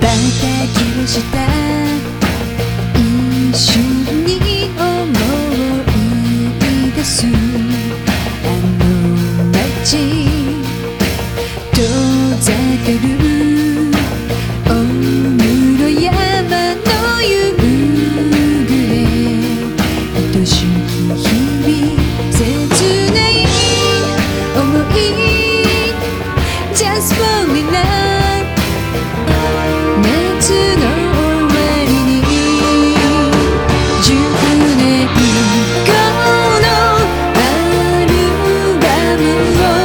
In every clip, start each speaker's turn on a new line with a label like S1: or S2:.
S1: ばたきをした you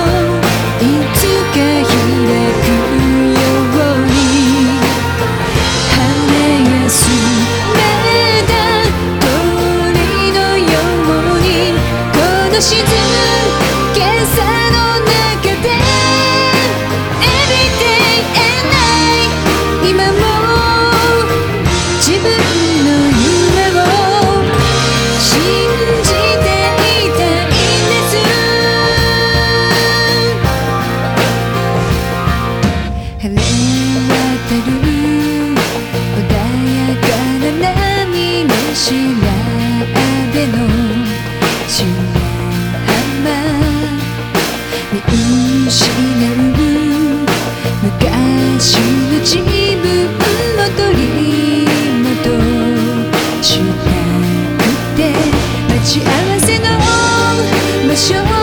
S1: 昔の自分を取り戻したくて待ち合わせの場所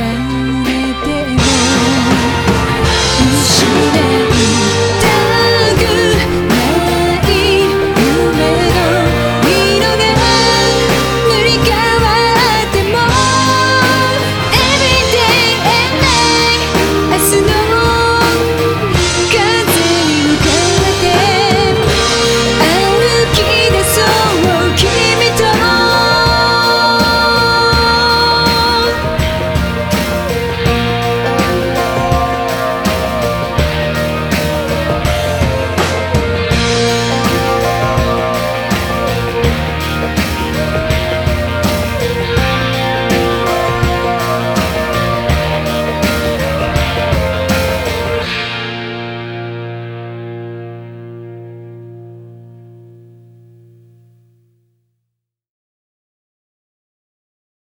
S1: Jen.